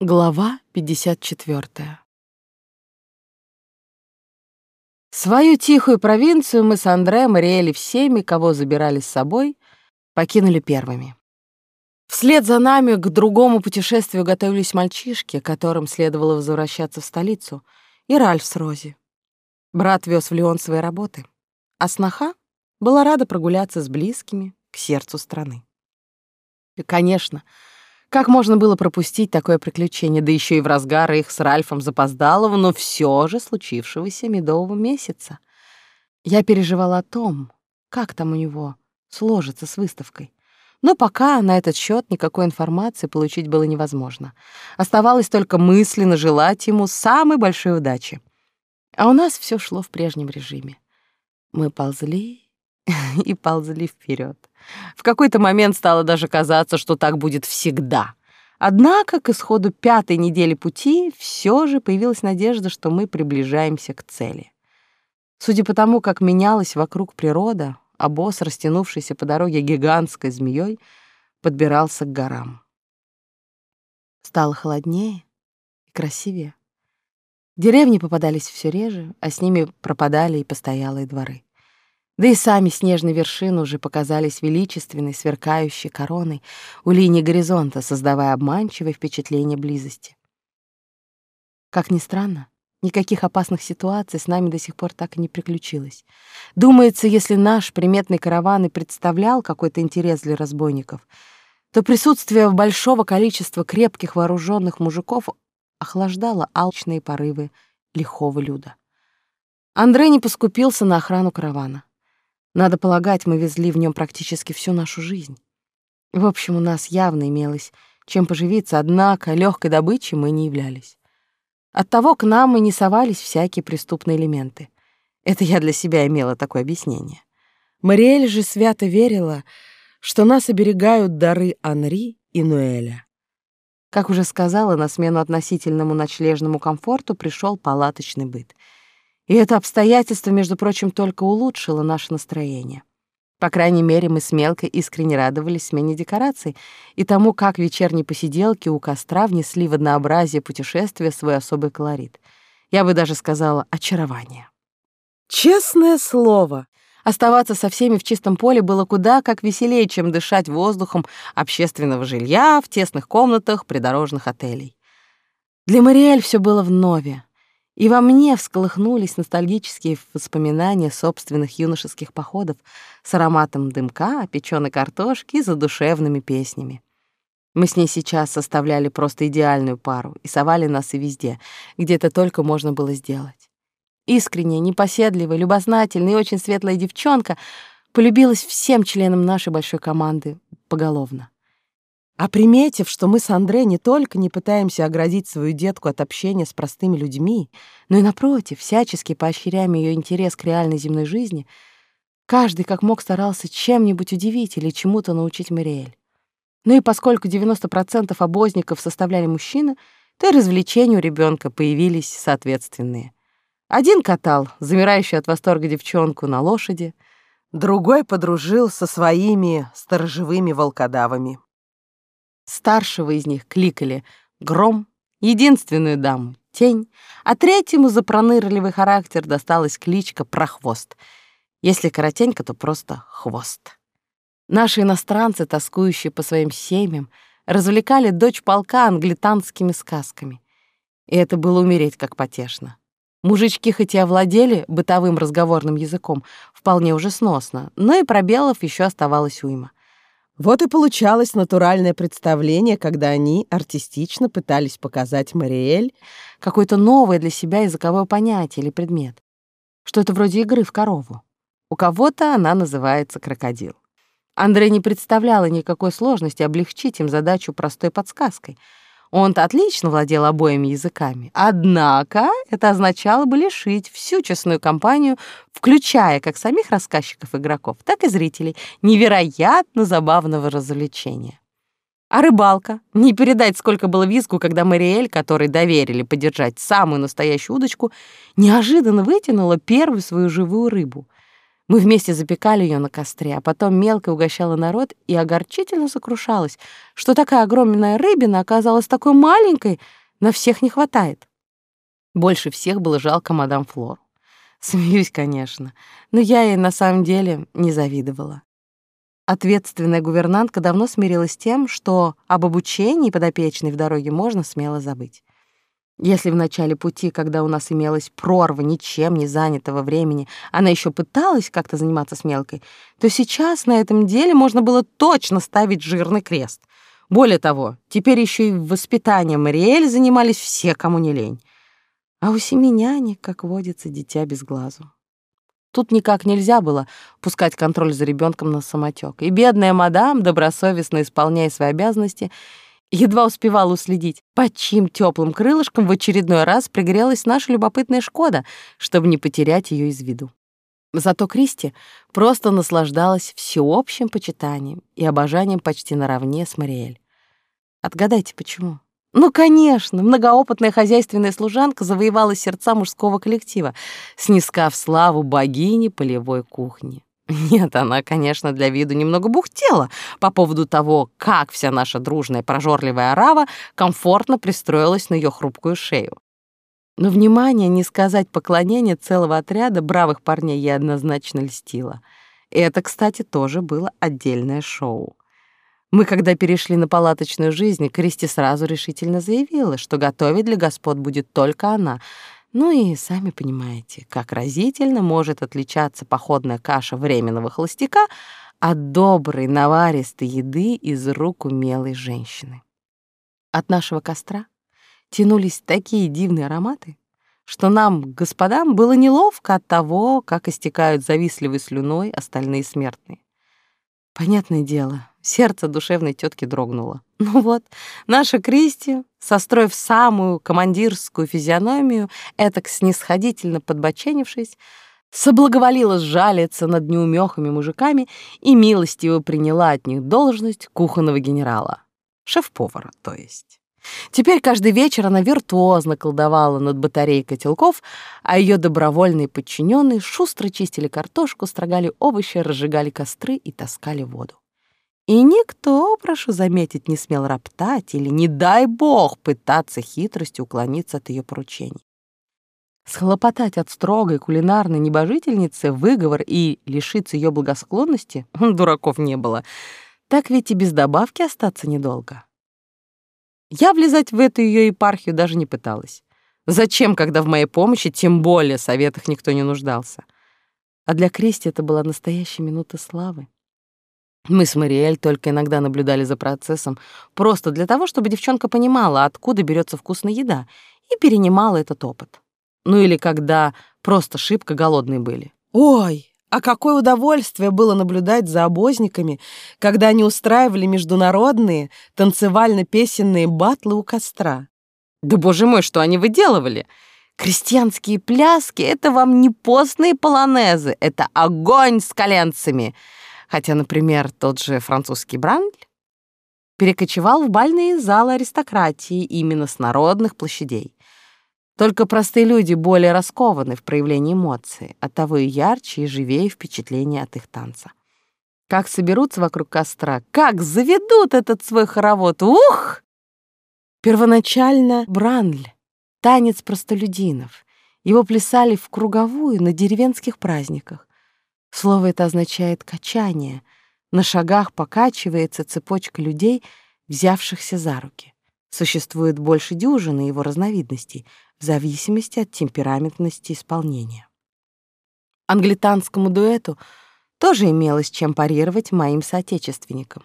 Глава 54. Свою тихую провинцию мы с Андре, Мариэль и всеми, кого забирали с собой, покинули первыми. Вслед за нами к другому путешествию готовились мальчишки, которым следовало возвращаться в столицу, и Ральф с Рози. Брат вез в Лион свои работы, а сноха была рада прогуляться с близкими к сердцу страны. И, конечно, как можно было пропустить такое приключение, да еще и в разгар их с Ральфом запоздалого, но все же случившегося медового месяца? Я переживала о том, как там у него сложится с выставкой. Но пока на этот счет никакой информации получить было невозможно. Оставалось только мысленно желать ему самой большой удачи. А у нас все шло в прежнем режиме. Мы ползли и ползли вперед. В какой-то момент стало даже казаться, что так будет всегда. Однако к исходу пятой недели пути все же появилась надежда, что мы приближаемся к цели. Судя по тому, как менялась вокруг природа, а босс, растянувшийся по дороге гигантской змеей, подбирался к горам. Стало холоднее и красивее. Деревни попадались все реже, а с ними пропадали и постоялые дворы. Да и сами снежные вершины уже показались величественной, сверкающей короной у линии горизонта, создавая обманчивое впечатление близости. Как ни странно, никаких опасных ситуаций с нами до сих пор так и не приключилось. Думается, если наш приметный караван и представлял какой-то интерес для разбойников, то присутствие большого количества крепких вооруженных мужиков охлаждало алчные порывы лихого люда. Андрей не поскупился на охрану каравана. Надо полагать, мы везли в нем практически всю нашу жизнь. В общем, у нас явно имелось чем поживиться, однако легкой добычей мы не являлись. Оттого к нам и не совались всякие преступные элементы. Это я для себя имела такое объяснение. Мариэль же свято верила, что нас оберегают дары Анри и Нуэля. Как уже сказала, на смену относительному ночлежному комфорту пришел палаточный быт — и это обстоятельство, между прочим, только улучшило наше настроение. По крайней мере, мы с Мелкой искренне радовались смене декораций и тому, как вечерние посиделки у костра внесли в однообразие путешествия свой особый колорит. Я бы даже сказала очарование. Честное слово, оставаться со всеми в чистом поле было куда как веселее, чем дышать воздухом общественного жилья в тесных комнатах придорожных отелей. Для Мариэль все было вновь. И во мне всколыхнулись ностальгические воспоминания собственных юношеских походов с ароматом дымка, печеной картошки и задушевными песнями. Мы с ней сейчас составляли просто идеальную пару и совали нас и везде, где это только можно было сделать. Искренняя, непоседливая, любознательная и очень светлая девчонка полюбилась всем членам нашей большой команды поголовно. А приметив, что мы с Андре не только не пытаемся оградить свою детку от общения с простыми людьми, но и, напротив, всячески поощряем ее интерес к реальной земной жизни, каждый как мог старался чем-нибудь удивить или чему-то научить Мариэль. Ну и поскольку 90% обозников составляли мужчины, то и развлечения у ребенка появились соответственные. Один катал, замирающий от восторга девчонку, на лошади, другой подружил со своими сторожевыми волкодавами. Старшего из них кликали «Гром», единственную даму — «Тень», а третьему за пронырливый характер досталась кличка «Прохвост». Если коротенько, то просто «Хвост». Наши иностранцы, тоскующие по своим семьям, развлекали дочь полка англитанскими сказками. И это было умереть как потешно. Мужички хоть и овладели бытовым разговорным языком вполне уже сносно, но и пробелов еще оставалось уйма. Вот и получалось натуральное представление, когда они артистично пытались показать Мариэль какое-то новое для себя языковое понятие или предмет. Что-то вроде игры в корову. У кого-то она называется крокодил. Андрей не представляла никакой сложности облегчить им задачу простой подсказкой — он-то отлично владел обоими языками. Однако это означало бы лишить всю честную компанию, включая как самих рассказчиков игроков, так и зрителей, невероятно забавного развлечения. А рыбалка? Не передать, сколько было визгу, когда Мариэль, которой доверили подержать самую настоящую удочку, неожиданно вытянула первую свою живую рыбу. Мы вместе запекали ее на костре, а потом мелко угощала народ и огорчительно сокрушалась, что такая огромная рыбина оказалась такой маленькой, на всех не хватает. Больше всех было жалко мадам Флор. Смеюсь, конечно, но я ей на самом деле не завидовала. Ответственная гувернантка давно смирилась с тем, что об обучении подопечной в дороге можно смело забыть. Если в начале пути, когда у нас имелась прорва ничем не занятого времени, она еще пыталась как-то заниматься с мелкой, то сейчас на этом деле можно было точно ставить жирный крест. Более того, теперь еще и воспитанием Мариэль занимались все, кому не лень. А у семи нянек, как водится, дитя без глазу. Тут никак нельзя было пускать контроль за ребенком на самотек. И бедная мадам, добросовестно исполняя свои обязанности, едва успевала уследить, под чьим теплым крылышком в очередной раз пригрелась наша любопытная Шкода, чтобы не потерять ее из виду. Зато Кристи просто наслаждалась всеобщим почитанием и обожанием почти наравне с Мариэль. Отгадайте, почему? Ну, конечно, многоопытная хозяйственная служанка завоевала сердца мужского коллектива, снискав славу богини полевой кухни. Нет, она, конечно, для виду немного бухтела по поводу того, как вся наша дружная прожорливая орава комфортно пристроилась на ее хрупкую шею. Но внимание, не сказать поклонение целого отряда бравых парней ей однозначно льстило. Это, кстати, тоже было отдельное шоу. Мы, когда перешли на палаточную жизнь, Кристи сразу решительно заявила, что готовить для господ будет только она. Ну и сами понимаете, как разительно может отличаться походная каша временного холостяка от доброй наваристой еды из рук умелой женщины. От нашего костра тянулись такие дивные ароматы, что нам, господам, было неловко от того, как истекают завистливой слюной остальные смертные. Понятное дело, сердце душевной тетки дрогнуло. Ну вот, наша Кристи, состроив самую командирскую физиономию, этак снисходительно подбоченившись, соблаговолила сжалиться над неумехами мужиками и милостиво приняла от них должность кухонного генерала. Шеф-повара, то есть. Теперь каждый вечер она виртуозно колдовала над батареей котелков, а ее добровольные подчиненные шустро чистили картошку, строгали овощи, разжигали костры и таскали воду. И никто, прошу заметить, не смел роптать или, не дай бог, пытаться хитростью уклониться от ее поручений. Схлопотать от строгой кулинарной небожительницы выговор и лишиться ее благосклонности дураков не было. Так ведь и без добавки остаться недолго. Я влезать в эту ее епархию даже не пыталась. Зачем, когда в моей помощи, тем более, советах никто не нуждался? А для Кристи это была настоящая минута славы. Мы с Мариэль только иногда наблюдали за процессом, просто для того, чтобы девчонка понимала, откуда берется вкусная еда, и перенимала этот опыт. Ну или когда просто шибко голодные были. Ой, а какое удовольствие было наблюдать за обозниками, когда они устраивали международные танцевально-песенные батлы у костра. Да боже мой, что они выделывали! Крестьянские пляски — это вам не постные полонезы, это огонь с коленцами. Хотя, например, тот же французский Брандль перекочевал в бальные залы аристократии именно с народных площадей. Только простые люди более раскованы в проявлении эмоций, оттого и ярче и живее впечатление от их танца. Как соберутся вокруг костра, как заведут этот свой хоровод, ух! Первоначально Бранль, танец простолюдинов. Его плясали в круговую на деревенских праздниках. Слово это означает «качание». На шагах покачивается цепочка людей, взявшихся за руки. Существует больше дюжины его разновидностей — в зависимости от темпераментности исполнения. Англичанскому дуэту тоже имелось чем парировать моим соотечественникам.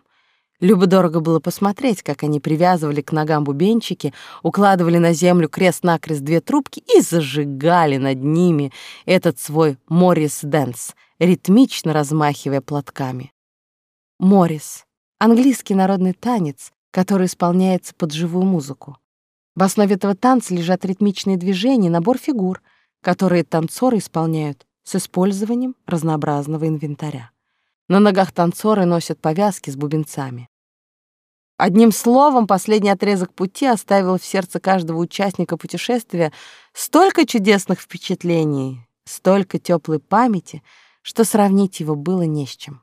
Любо-дорого было посмотреть, как они привязывали к ногам бубенчики, укладывали на землю крест-накрест две трубки и зажигали над ними этот свой Моррис-дэнс, ритмично размахивая платками. Моррис — английский народный танец, который исполняется под живую музыку. В основе этого танца лежат ритмичные движения, набор фигур, которые танцоры исполняют с использованием разнообразного инвентаря. На ногах танцоры носят повязки с бубенцами. Одним словом, последний отрезок пути оставил в сердце каждого участника путешествия столько чудесных впечатлений, столько теплой памяти, что сравнить его было не с чем.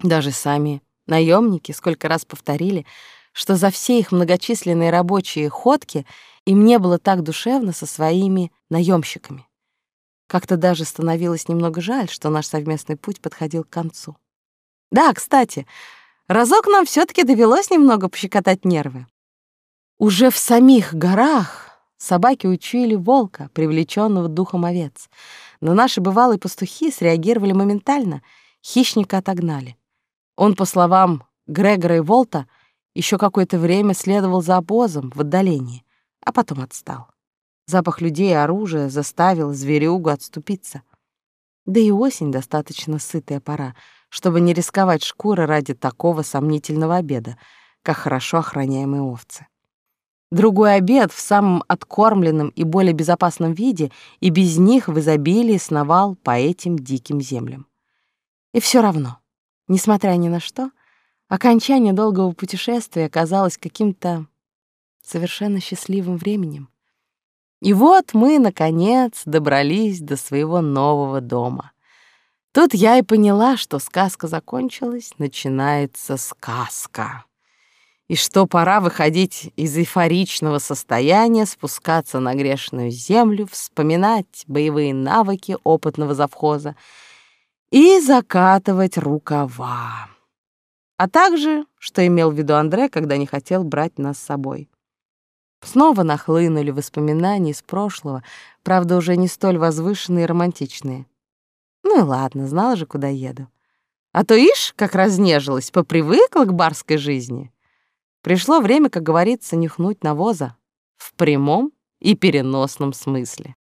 Даже сами наемники сколько раз повторили, что за все их многочисленные рабочие ходки им не было так душевно со своими наемщиками. Как-то даже становилось немного жаль, что наш совместный путь подходил к концу. Да, кстати, разок нам все таки довелось немного пощекотать нервы. Уже в самих горах собаки учуяли волка, привлеченного духом овец. Но наши бывалые пастухи среагировали моментально, хищника отогнали. Он, по словам Грегора и Волта, еще какое-то время следовал за обозом в отдалении, а потом отстал. Запах людей и оружия заставил зверюгу отступиться. Да и осень достаточно сытая пора, чтобы не рисковать шкурой ради такого сомнительного обеда, как хорошо охраняемые овцы. Другой обед в самом откормленном и более безопасном виде и без них в изобилии сновал по этим диким землям. И все равно, несмотря ни на что, окончание долгого путешествия казалось каким-то совершенно счастливым временем. И вот мы, наконец, добрались до своего нового дома. Тут я и поняла, что сказка закончилась, начинается сказка и что пора выходить из эйфоричного состояния, спускаться на грешную землю, вспоминать боевые навыки опытного завхоза и закатывать рукава. А также, что имел в виду Андре, когда не хотел брать нас с собой. Снова нахлынули воспоминания из прошлого, правда, уже не столь возвышенные и романтичные. Ну ладно, знала же, куда еду. А то ишь, как разнежилась, попривыкла к барской жизни. Пришло время, как говорится, нюхнуть навоза в прямом и переносном смысле.